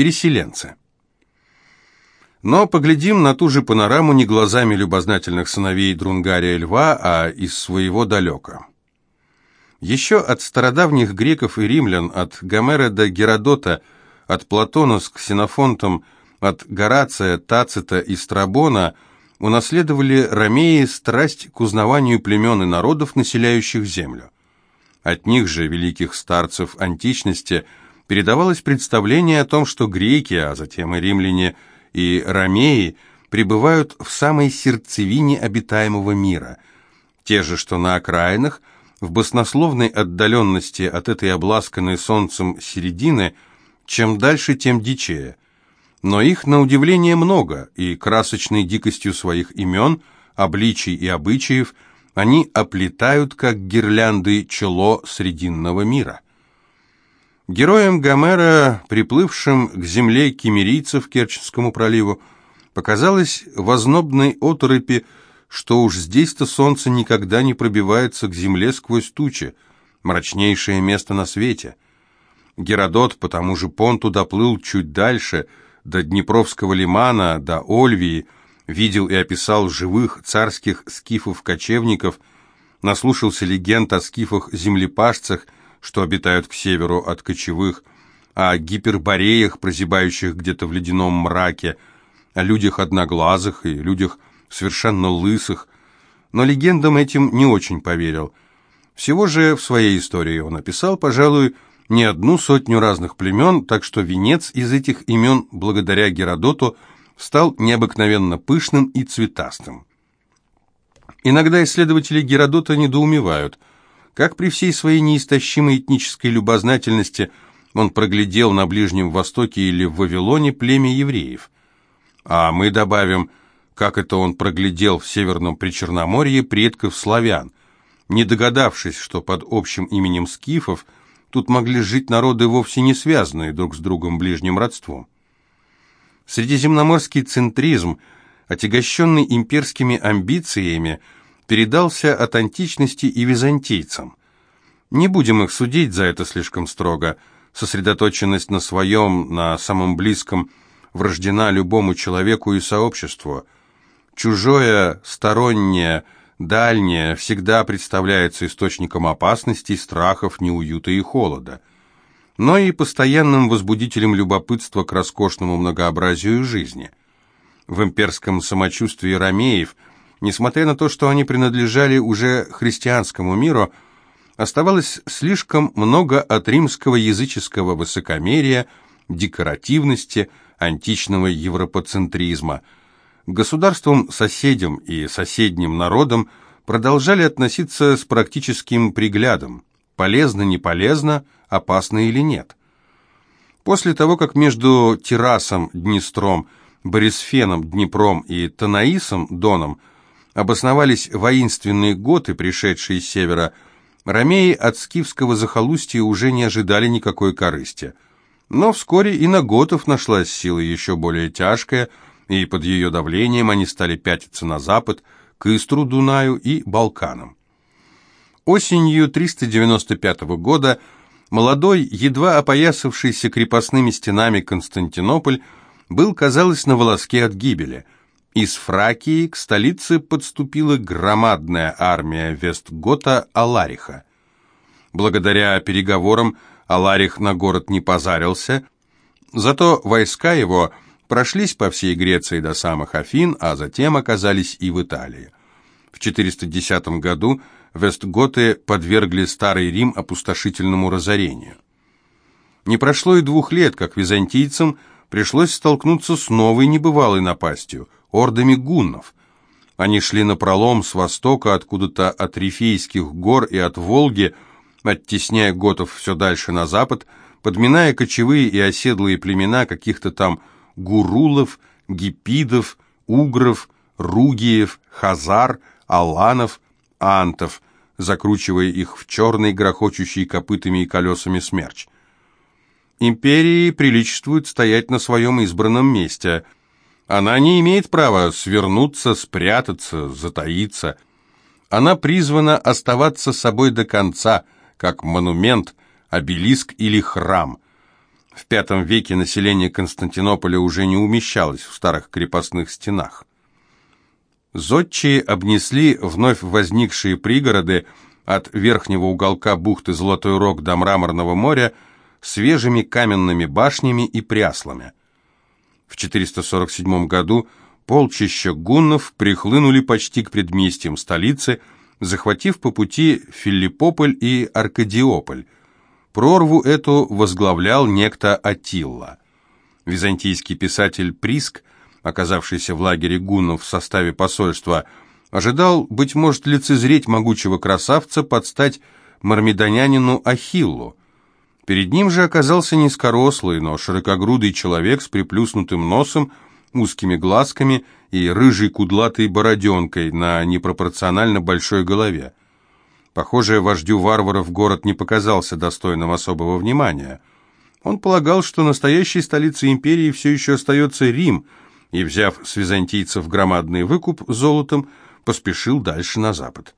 Переселенцы. Но поглядим на ту же панораму не глазами любознательных сыновей Друнгария Льва, а из своего далека. Еще от стародавних греков и римлян, от Гомера до Геродота, от Платона с Ксенофонтом, от Горация, Тацита и Страбона унаследовали ромеи страсть к узнаванию племен и народов, населяющих землю. От них же, великих старцев античности, передавалось представление о том, что греки, а затем и римляне и ромеи пребывают в самой сердцевине обитаемого мира, те же, что на окраинах, в баснословной отдаленности от этой обласканной солнцем середины, чем дальше, тем дичее. Но их, на удивление, много, и красочной дикостью своих имен, обличий и обычаев они оплетают, как гирлянды, чело срединного мира. Героям Гомера, приплывшим к земле кемерийцев Керченскому проливу, показалось в ознобной оторопи, что уж здесь-то солнце никогда не пробивается к земле сквозь тучи, мрачнейшее место на свете. Геродот по тому же понту доплыл чуть дальше, до Днепровского лимана, до Ольвии, видел и описал живых царских скифов-кочевников, наслушался легенд о скифах-землепашцах, что обитают к северу от кочевых, о гипербореях, прозябающих где-то в ледяном мраке, о людях одноглазых и людях совершенно лысых, но легендам этим не очень поверил. Всего же в своей истории он описал, пожалуй, не одну сотню разных племен, так что венец из этих имен, благодаря Геродоту, стал необыкновенно пышным и цветастым. Иногда исследователи Геродота недоумевают – как при всей своей неистощимой этнической любознательности он проглядел на Ближнем Востоке или в Вавилоне племя евреев. А мы добавим, как это он проглядел в Северном Причерноморье предков славян, не догадавшись, что под общим именем скифов тут могли жить народы вовсе не связанные друг с другом ближним родством. Средиземноморский центризм, отягощенный имперскими амбициями, передался от античности и византийцам. Не будем их судить за это слишком строго. Сосредоточенность на своем, на самом близком, врождена любому человеку и сообществу. Чужое, стороннее, дальнее всегда представляется источником опасностей, страхов, неуюта и холода. Но и постоянным возбудителем любопытства к роскошному многообразию жизни. В имперском самочувствии ромеев – Несмотря на то, что они принадлежали уже христианскому миру, оставалось слишком много от римского языческого высокомерия, декоративности, античного европоцентризма. К государствам-соседям и соседним народам продолжали относиться с практическим приглядом. Полезно, не полезно, опасно или нет. После того, как между Террасом, Днестром, Борисфеном, Днепром и Танаисом, Доном – обосновались воинственные готы, пришедшие с севера, ромеи от скифского захолустья уже не ожидали никакой корысти. Но вскоре и на готов нашлась сила еще более тяжкая, и под ее давлением они стали пятиться на запад, к Истру, Дунаю и Балканам. Осенью 395 года молодой, едва опоясавшийся крепостными стенами Константинополь был, казалось, на волоске от гибели – из Фракии к столице подступила громадная армия Вестгота Алариха. Благодаря переговорам Аларих на город не позарился, зато войска его прошлись по всей Греции до самых Афин, а затем оказались и в Италии. В 410 году Вестготы подвергли Старый Рим опустошительному разорению. Не прошло и двух лет, как византийцам пришлось столкнуться с новой небывалой напастью – ордами гуннов. Они шли напролом с востока, откуда-то от Рифейских гор и от Волги, оттесняя готов все дальше на запад, подминая кочевые и оседлые племена каких-то там гурулов, гипидов, угров, ругиев, хазар, аланов, антов, закручивая их в черный, грохочущий копытами и колесами смерч. Империи приличествует стоять на своем избранном месте – она не имеет права свернуться, спрятаться, затаиться. Она призвана оставаться собой до конца, как монумент, обелиск или храм. В V веке население Константинополя уже не умещалось в старых крепостных стенах. Зодчие обнесли вновь возникшие пригороды от верхнего уголка бухты Золотой Рог до Мраморного моря свежими каменными башнями и пряслами. В 447 году полчища гуннов прихлынули почти к предместьям столицы, захватив по пути Филиппополь и Аркадиополь. Прорву эту возглавлял некто Атилла. Византийский писатель Приск, оказавшийся в лагере гуннов в составе посольства, ожидал, быть может, лицезреть могучего красавца под стать мармедонянину Ахиллу. Перед ним же оказался низкорослый, но широкогрудый человек с приплюснутым носом, узкими глазками и рыжей кудлатой бороденкой на непропорционально большой голове. Похоже, вождю варваров город не показался достойным особого внимания. Он полагал, что настоящей столицей империи все еще остается Рим, и, взяв с византийцев громадный выкуп золотом, поспешил дальше на запад.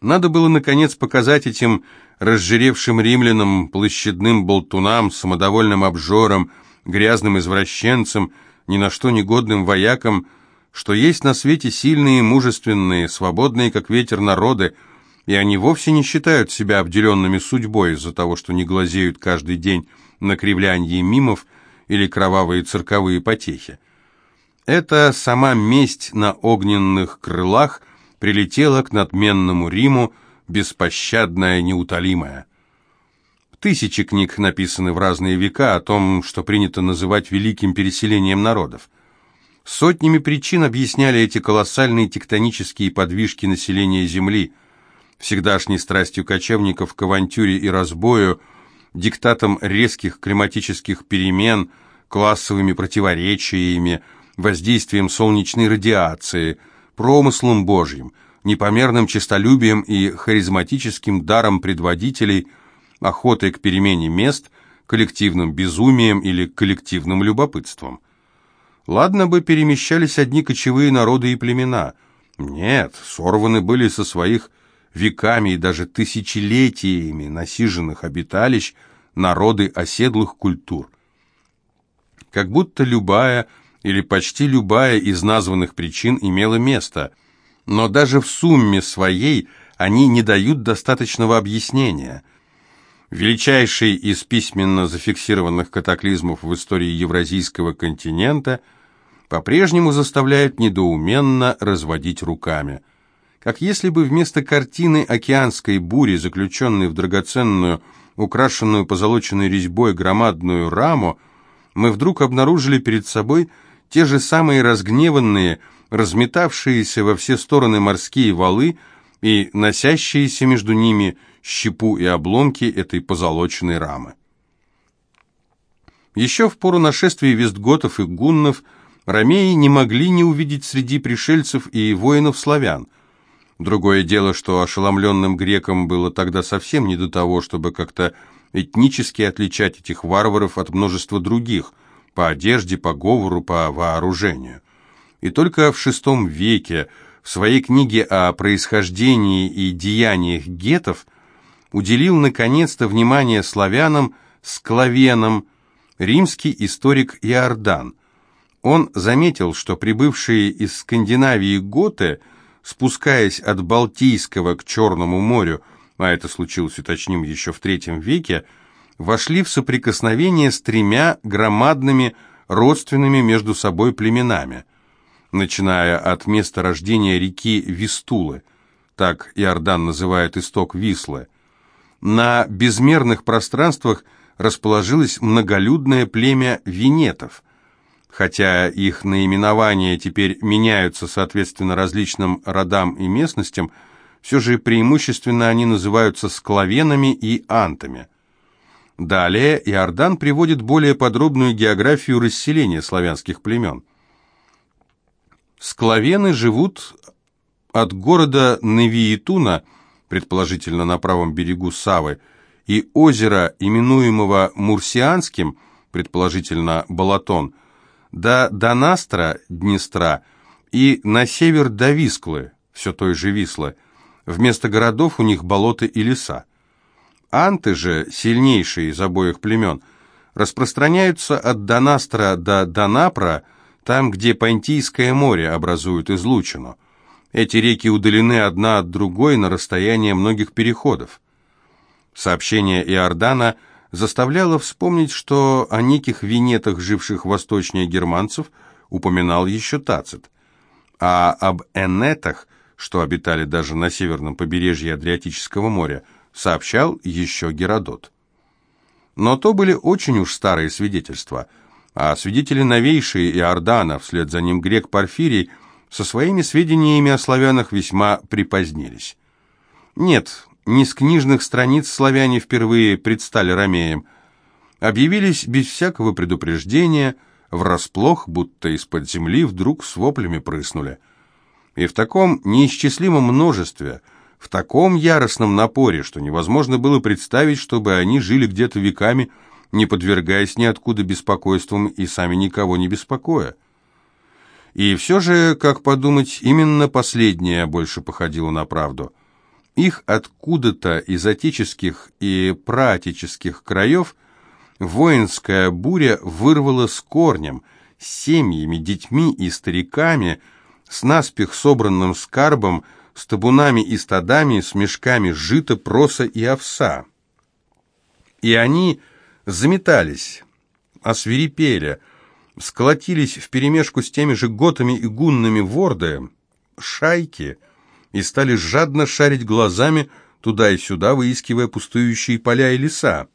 Надо было, наконец, показать этим разжиревшим римлянам, площадным болтунам, самодовольным обжорам, грязным извращенцам, ни на что негодным воякам, что есть на свете сильные, мужественные, свободные, как ветер, народы, и они вовсе не считают себя обделенными судьбой из-за того, что не глазеют каждый день на кривлянье мимов или кровавые цирковые потехи. Это сама месть на огненных крылах прилетела к надменному Риму, беспощадная, неутолимая. Тысячи книг написаны в разные века о том, что принято называть великим переселением народов. Сотнями причин объясняли эти колоссальные тектонические подвижки населения Земли, всегдашней страстью кочевников к авантюре и разбою, диктатом резких климатических перемен, классовыми противоречиями, воздействием солнечной радиации, промыслом Божьим, непомерным честолюбием и харизматическим даром предводителей – охотой к перемене мест, коллективным безумием или коллективным любопытством. Ладно бы перемещались одни кочевые народы и племена. Нет, сорваны были со своих веками и даже тысячелетиями насиженных обиталищ народы оседлых культур. Как будто любая или почти любая из названных причин имела место, но даже в сумме своей они не дают достаточного объяснения – величайший из письменно зафиксированных катаклизмов в истории Евразийского континента, по-прежнему заставляют недоуменно разводить руками. Как если бы вместо картины океанской бури, заключенной в драгоценную, украшенную позолоченной резьбой громадную раму, мы вдруг обнаружили перед собой те же самые разгневанные, разметавшиеся во все стороны морские валы и носящиеся между ними щепу и обломки этой позолоченной рамы. Еще в пору нашествия вестготов и гуннов ромеи не могли не увидеть среди пришельцев и воинов славян. Другое дело, что ошеломленным грекам было тогда совсем не до того, чтобы как-то этнически отличать этих варваров от множества других, по одежде, по говору, по вооружению. И только в VI веке в своей книге о происхождении и деяниях гетов уделил наконец-то внимание славянам, склавенам, римский историк Иордан. Он заметил, что прибывшие из Скандинавии готы, спускаясь от Балтийского к Черному морю, а это случилось, уточним, еще в III веке, вошли в соприкосновение с тремя громадными родственными между собой племенами, начиная от места рождения реки Вистулы, так Иордан называет исток Вислы, на безмерных пространствах расположилось многолюдное племя венетов. Хотя их наименования теперь меняются соответственно различным родам и местностям, все же преимущественно они называются склавенами и антами. Далее Иордан приводит более подробную географию расселения славянских племен. Склавены живут от города Невиетуна – предположительно на правом берегу Савы, и озера, именуемого Мурсианским, предположительно Балатон, до Донастра, Днестра, и на север до Висклы, все той же Вислы. Вместо городов у них болота и леса. Анты же, сильнейшие из обоих племен, распространяются от Донастра до Донапра, там, где Понтийское море образует излучину. Эти реки удалены одна от другой на расстояние многих переходов. Сообщение Иордана заставляло вспомнить, что о неких винетах, живших восточнее германцев, упоминал еще Тацит, а об энетах, что обитали даже на северном побережье Адриатического моря, сообщал еще Геродот. Но то были очень уж старые свидетельства, а свидетели новейшие Иордана, вслед за ним грек Порфирий, со своими сведениями о славянах весьма припозднились. Нет, не с книжных страниц славяне впервые предстали ромеям, объявились без всякого предупреждения, врасплох, будто из-под земли вдруг с воплями прыснули. И в таком неисчислимом множестве – в таком яростном напоре, что невозможно было представить, чтобы они жили где-то веками, не подвергаясь ниоткуда беспокойствам и сами никого не беспокоя. И все же, как подумать, именно последнее больше походило на правду. Их откуда-то из отеческих и праотеческих краев воинская буря вырвала с корнем, семьями, детьми и стариками, с наспех собранным скарбом, с табунами и стадами, с мешками жита, проса и овса. И они заметались, освирепели, сколотились вперемешку с теми же готами и гуннами ворды, шайки, и стали жадно шарить глазами туда и сюда, выискивая пустующие поля и леса,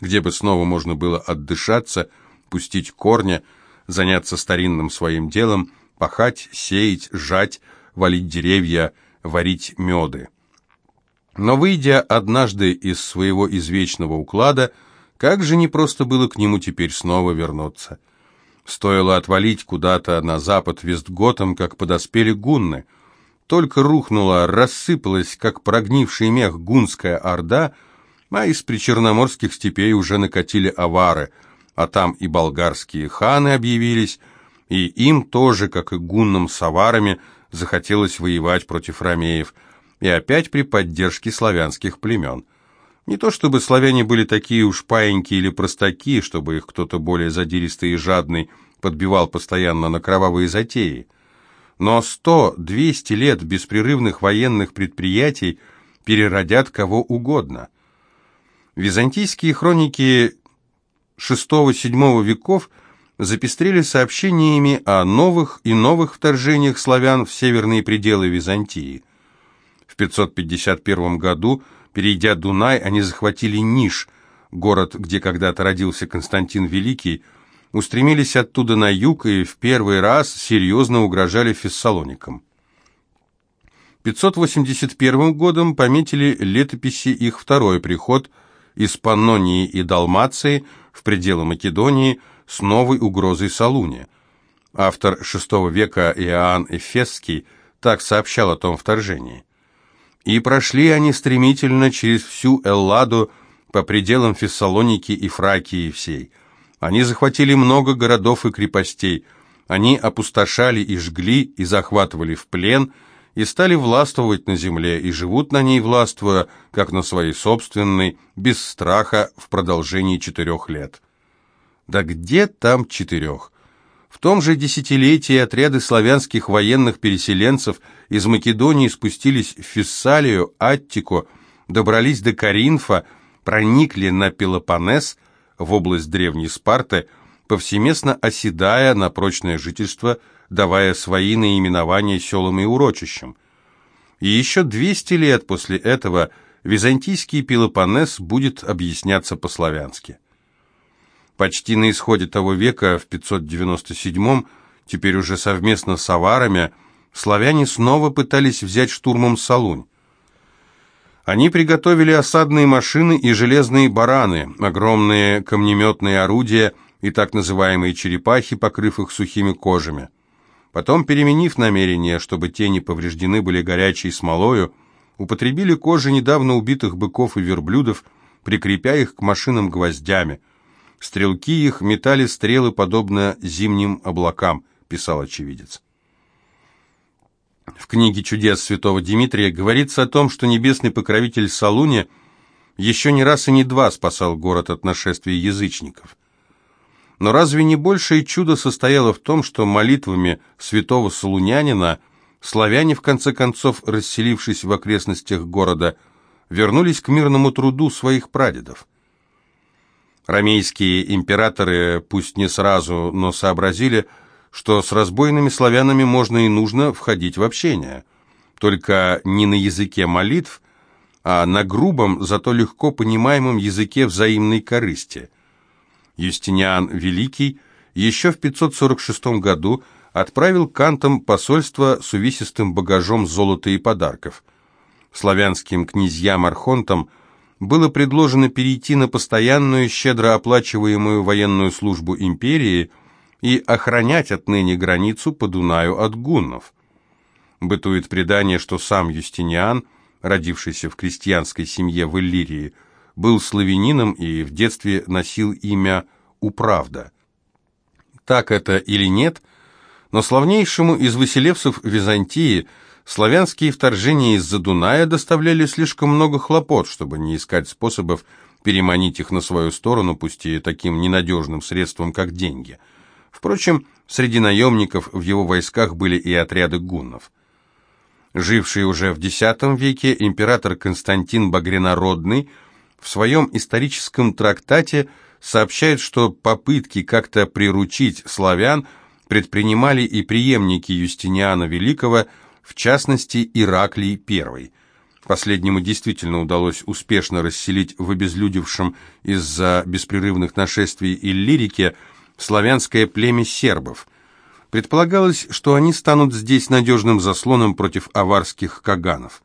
где бы снова можно было отдышаться, пустить корня, заняться старинным своим делом, пахать, сеять, жать, валить деревья, варить меды. Но выйдя однажды из своего извечного уклада, как же непросто было к нему теперь снова вернуться. Стоило отвалить куда-то на запад Вестготом, как подоспели гунны. Только рухнула, рассыпалась, как прогнивший мех гунская орда, а из причерноморских степей уже накатили авары, а там и болгарские ханы объявились, и им тоже, как и гуннам с аварами, захотелось воевать против ромеев, и опять при поддержке славянских племен. Не то чтобы славяне были такие уж паиньки или простаки, чтобы их кто-то более задиристый и жадный подбивал постоянно на кровавые затеи. Но сто-двести лет беспрерывных военных предприятий переродят кого угодно. Византийские хроники VI-VII веков – запестрели сообщениями о новых и новых вторжениях славян в северные пределы Византии. В 551 году, перейдя Дунай, они захватили Ниш, город, где когда-то родился Константин Великий, устремились оттуда на юг и в первый раз серьезно угрожали Фессалоникам. 581 годом пометили летописи их второй приход из Паннонии и Далмации в пределы Македонии – с новой угрозой Салуне. Автор VI века Иоанн Эфесский так сообщал о том вторжении. «И прошли они стремительно через всю Элладу по пределам Фессалоники и Фракии всей. Они захватили много городов и крепостей, они опустошали и жгли, и захватывали в плен, и стали властвовать на земле, и живут на ней властвуя, как на своей собственной, без страха в продолжении четырех лет. Да где там четырех? В том же десятилетии отряды славянских военных переселенцев из Македонии спустились в Фессалию, Аттику, добрались до Каринфа, проникли на Пелопоннес, в область древней Спарты, повсеместно оседая на прочное жительство, давая свои наименования селам и урочищам. И еще 200 лет после этого византийский Пелопоннес будет объясняться по-славянски. Почти на исходе того века, в 597-м, теперь уже совместно с аварами, славяне снова пытались взять штурмом Салунь. Они приготовили осадные машины и железные бараны, огромные камнеметные орудия и так называемые черепахи, покрыв их сухими кожами. Потом, переменив намерение, чтобы те не повреждены были горячей смолою, употребили кожи недавно убитых быков и верблюдов, прикрепя их к машинам гвоздями – Стрелки их метали стрелы, подобно зимним облакам, писал очевидец. В книге «Чудес святого Дмитрия» говорится о том, что небесный покровитель Салуни еще не раз и не два спасал город от нашествия язычников. Но разве не большее чудо состояло в том, что молитвами святого Солунянина славяне, в конце концов, расселившись в окрестностях города, вернулись к мирному труду своих прадедов? Ромейские императоры, пусть не сразу, но сообразили, что с разбойными славянами можно и нужно входить в общение. Только не на языке молитв, а на грубом, зато легко понимаемом языке взаимной корысти. Юстиниан Великий еще в 546 году отправил кантам посольство с увесистым багажом золота и подарков. Славянским князьям-архонтам было предложено перейти на постоянную, щедро оплачиваемую военную службу империи и охранять отныне границу по Дунаю от гуннов. Бытует предание, что сам Юстиниан – родившийся в крестьянской семье в Иллирии, был славянином и в детстве носил имя Управда. Так это или нет, но славнейшему из выселевцев Византии славянские вторжения из-за Дуная доставляли слишком много хлопот, чтобы не искать способов переманить их на свою сторону, пусть и таким ненадежным средством, как деньги. Впрочем, среди наемников в его войсках были и отряды гуннов. Живший уже в X веке император Константин Багрянародный в своем историческом трактате сообщает, что попытки как-то приручить славян предпринимали и преемники Юстиниана Великого, в частности Ираклий I. Последнему действительно удалось успешно расселить в обезлюдевшем из-за беспрерывных нашествий Иллирике славянское племя сербов – Предполагалось, что они станут здесь надежным заслоном против аварских каганов.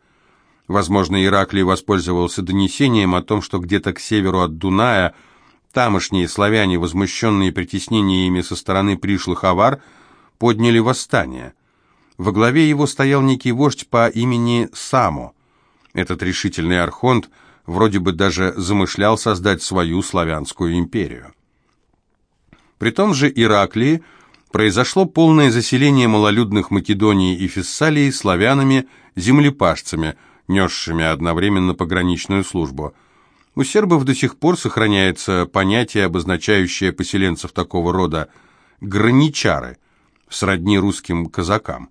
Возможно, Ираклий воспользовался донесением о том, что где-то к северу от Дуная тамошние славяне, возмущенные притеснениями со стороны пришлых авар, подняли восстание. Во главе его стоял некий вождь по имени Само. Этот решительный архонт вроде бы даже замышлял создать свою славянскую империю. При том же Ираклии – произошло полное заселение малолюдных Македонии и Фессалии славянами, землепашцами, несшими одновременно пограничную службу. У сербов до сих пор сохраняется понятие, обозначающее поселенцев такого рода «граничары», сродни русским казакам.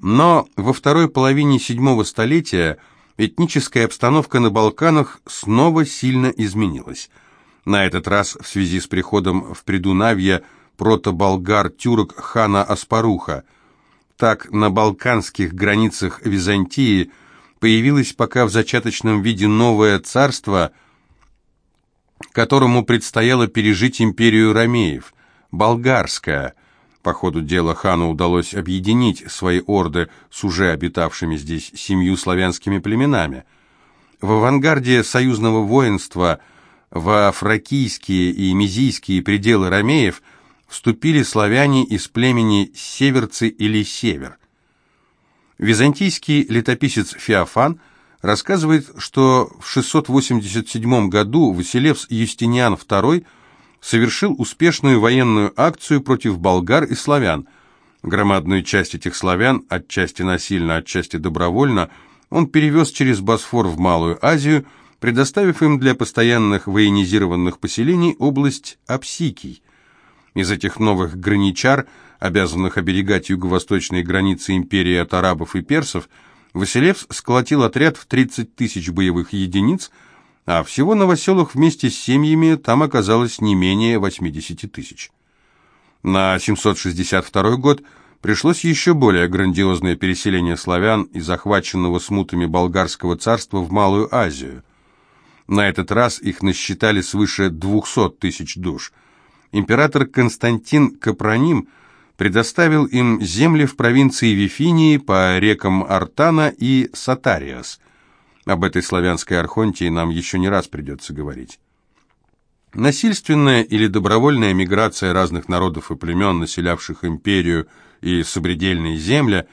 Но во второй половине седьмого столетия этническая обстановка на Балканах снова сильно изменилась. На этот раз в связи с приходом в Придунавье – протоболгар-тюрок хана Аспаруха. Так на балканских границах Византии появилось пока в зачаточном виде новое царство, которому предстояло пережить империю ромеев, болгарская. По ходу дела хану удалось объединить свои орды с уже обитавшими здесь семью славянскими племенами. В авангарде союзного воинства во фракийские и мизийские пределы ромеев – вступили славяне из племени Северцы или Север. Византийский летописец Феофан рассказывает, что в 687 году Василевс Юстиниан II совершил успешную военную акцию против болгар и славян. Громадную часть этих славян, отчасти насильно, отчасти добровольно, он перевез через Босфор в Малую Азию, предоставив им для постоянных военизированных поселений область Апсикий – из этих новых граничар, обязанных оберегать юго-восточные границы империи от арабов и персов, Василевс сколотил отряд в 30 тысяч боевых единиц, а всего новоселах вместе с семьями там оказалось не менее 80 тысяч. На 762 год пришлось еще более грандиозное переселение славян из захваченного смутами болгарского царства в Малую Азию. На этот раз их насчитали свыше 200 тысяч душ – император Константин Капроним предоставил им земли в провинции Вифинии по рекам Артана и Сатариас. Об этой славянской архонтии нам еще не раз придется говорить. Насильственная или добровольная миграция разных народов и племен, населявших империю и сопредельные земли,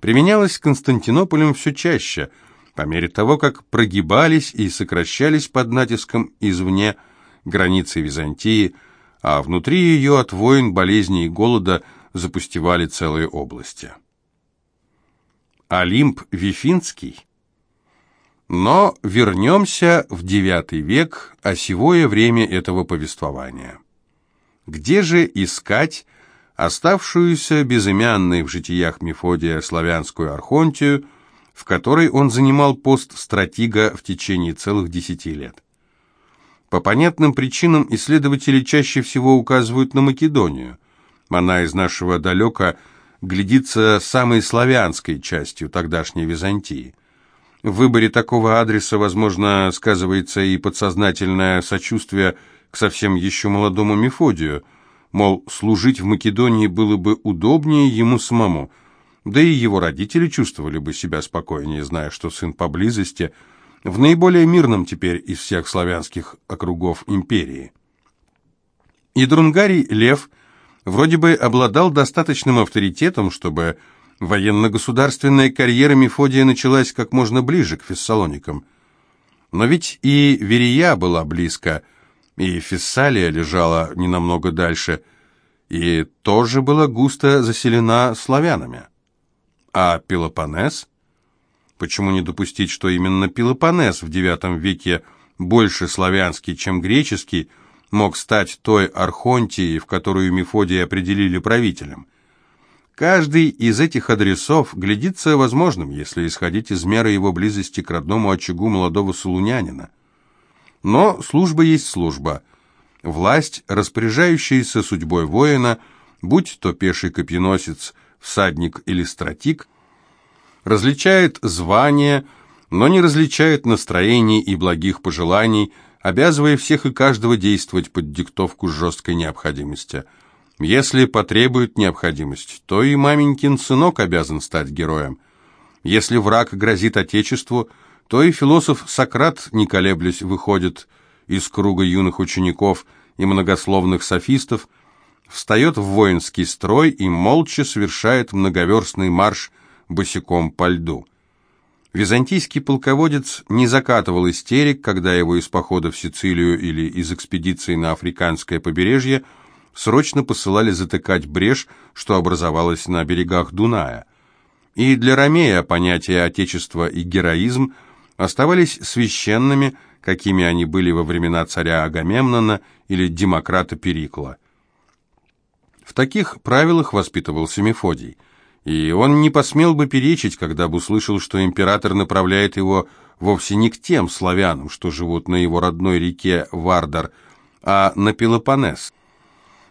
применялась Константинополем все чаще, по мере того, как прогибались и сокращались под натиском извне границы Византии – а внутри ее от войн, болезней и голода запустевали целые области. Олимп Вифинский Но вернемся в IX век, осевое время этого повествования. Где же искать оставшуюся безымянной в житиях Мефодия славянскую архонтию, в которой он занимал пост стратега в течение целых десяти лет? По понятным причинам исследователи чаще всего указывают на Македонию. Она из нашего далека глядится самой славянской частью тогдашней Византии. В выборе такого адреса, возможно, сказывается и подсознательное сочувствие к совсем еще молодому Мефодию, мол, служить в Македонии было бы удобнее ему самому, да и его родители чувствовали бы себя спокойнее, зная, что сын поблизости – в наиболее мирном теперь из всех славянских округов империи. И Друнгарий Лев вроде бы обладал достаточным авторитетом, чтобы военно-государственная карьера Мефодия началась как можно ближе к Фессалоникам. Но ведь и Верия была близко, и Фессалия лежала не намного дальше, и тоже была густо заселена славянами. А Пелопоннес – Почему не допустить, что именно Пелопоннес в IX веке больше славянский, чем греческий, мог стать той архонтией, в которую Мефодия определили правителем? Каждый из этих адресов глядится возможным, если исходить из меры его близости к родному очагу молодого солунянина. Но служба есть служба. Власть, распоряжающаяся судьбой воина, будь то пеший копьеносец, всадник или стратик, различает звания, но не различает настроений и благих пожеланий, обязывая всех и каждого действовать под диктовку жесткой необходимости. Если потребует необходимость, то и маменькин сынок обязан стать героем. Если враг грозит Отечеству, то и философ Сократ, не колеблясь, выходит из круга юных учеников и многословных софистов, встает в воинский строй и молча совершает многоверстный марш – босиком по льду. Византийский полководец не закатывал истерик, когда его из похода в Сицилию или из экспедиции на африканское побережье срочно посылали затыкать брешь, что образовалась на берегах Дуная. И для Ромея понятия отечества и героизм оставались священными, какими они были во времена царя Агамемнона или демократа Перикла. В таких правилах воспитывался Мефодий – и он не посмел бы перечить, когда бы услышал, что император направляет его вовсе не к тем славянам, что живут на его родной реке Вардар, а на Пелопоннес.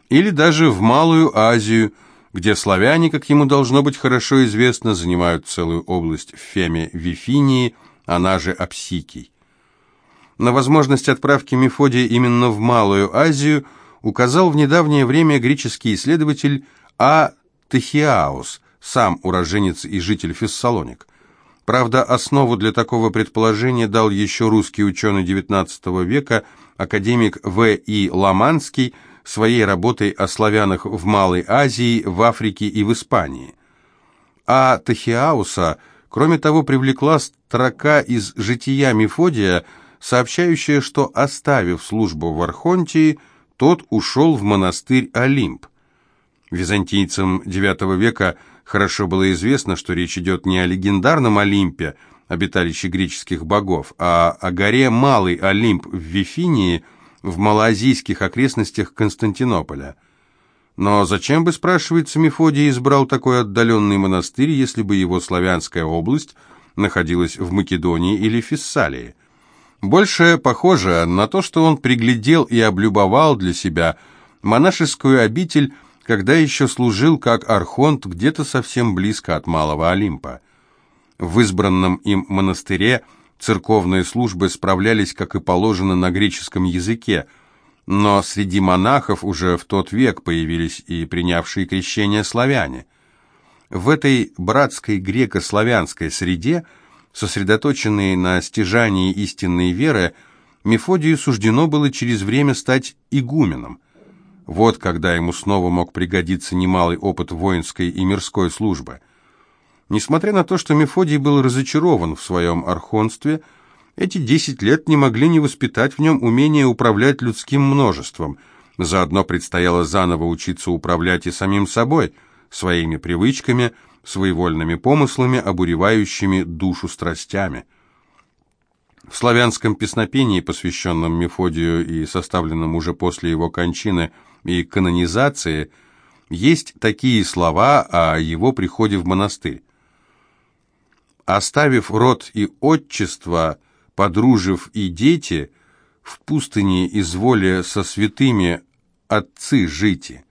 Или даже в Малую Азию, где славяне, как ему должно быть хорошо известно, занимают целую область в Феме Вифинии, она же Апсикий. На возможность отправки Мефодия именно в Малую Азию указал в недавнее время греческий исследователь А. Техиаус, сам уроженец и житель Фессалоник. Правда, основу для такого предположения дал еще русский ученый XIX века, академик В. И. Ламанский, своей работой о славянах в Малой Азии, в Африке и в Испании. А Тахиауса, кроме того, привлекла строка из «Жития Мефодия», сообщающая, что, оставив службу в Архонтии, тот ушел в монастырь Олимп. Византийцам IX века – Хорошо было известно, что речь идет не о легендарном Олимпе, обиталище греческих богов, а о горе Малый Олимп в Вифинии, в малоазийских окрестностях Константинополя. Но зачем бы, спрашивается, Мефодий избрал такой отдаленный монастырь, если бы его славянская область находилась в Македонии или Фессалии? Больше похоже на то, что он приглядел и облюбовал для себя монашескую обитель когда еще служил как архонт где-то совсем близко от Малого Олимпа. В избранном им монастыре церковные службы справлялись, как и положено, на греческом языке, но среди монахов уже в тот век появились и принявшие крещение славяне. В этой братской греко-славянской среде, сосредоточенной на стяжании истинной веры, Мефодию суждено было через время стать игуменом. Вот когда ему снова мог пригодиться немалый опыт воинской и мирской службы. Несмотря на то, что Мефодий был разочарован в своем архонстве, эти десять лет не могли не воспитать в нем умение управлять людским множеством. Заодно предстояло заново учиться управлять и самим собой, своими привычками, своевольными помыслами, обуревающими душу страстями. В славянском песнопении, посвященном Мефодию и составленном уже после его кончины и канонизации, есть такие слова о его приходе в монастырь. «Оставив род и отчество, подружив и дети, в пустыне изволе со святыми отцы жити».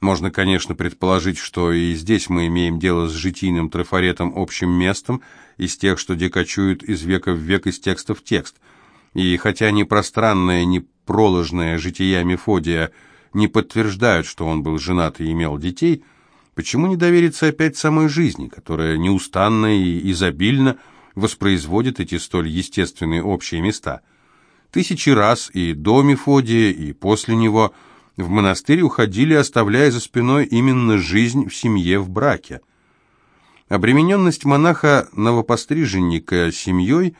Можно, конечно, предположить, что и здесь мы имеем дело с житийным трафаретом общим местом, из тех, что декочуют из века в век из текста в текст. И хотя ни пространное, ни проложное жития Мефодия не подтверждают, что он был женат и имел детей, почему не довериться опять самой жизни, которая неустанно и изобильно воспроизводит эти столь естественные общие места? Тысячи раз и до Мефодия, и после него – в монастырь уходили, оставляя за спиной именно жизнь в семье в браке. Обремененность монаха-новопостриженника семьей,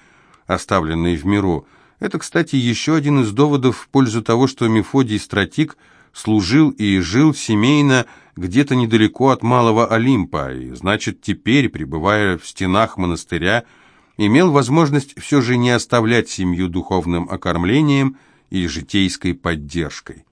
оставленной в миру, это, кстати, еще один из доводов в пользу того, что Мефодий Стратик служил и жил семейно где-то недалеко от Малого Олимпа, и, значит, теперь, пребывая в стенах монастыря, имел возможность все же не оставлять семью духовным окормлением и житейской поддержкой.